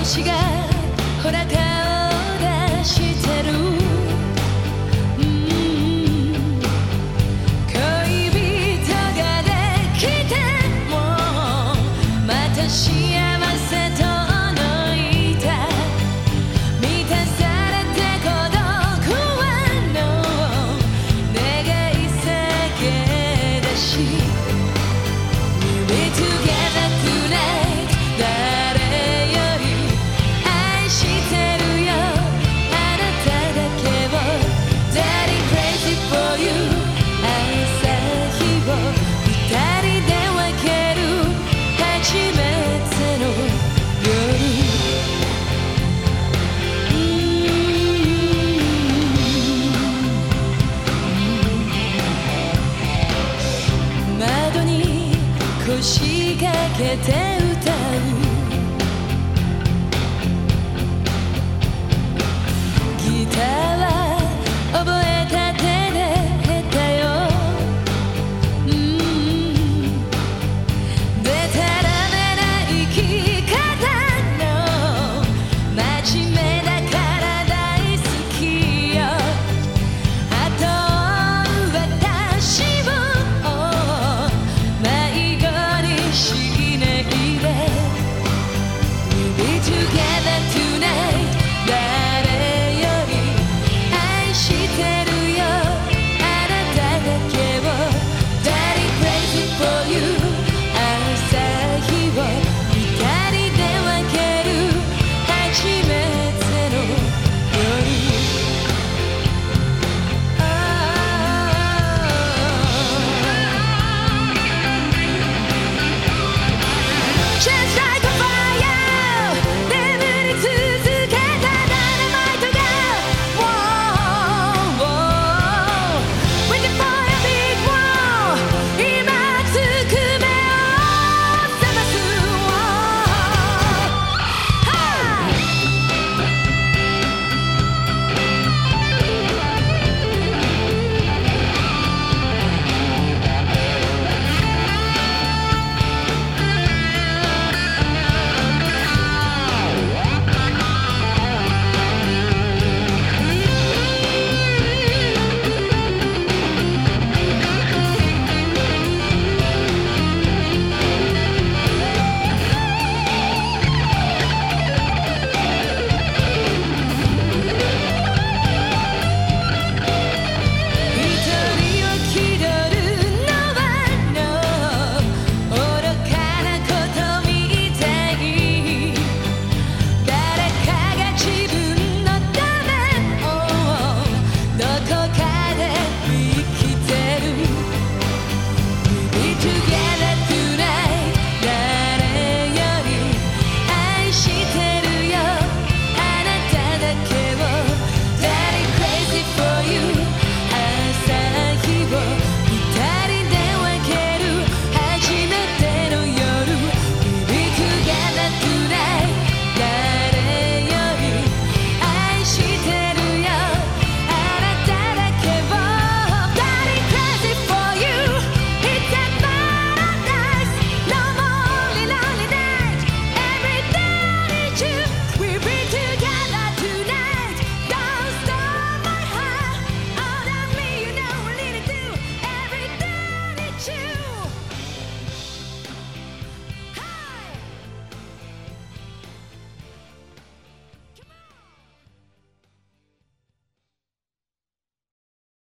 星がほら顔を出して腰掛けて歌う。ギター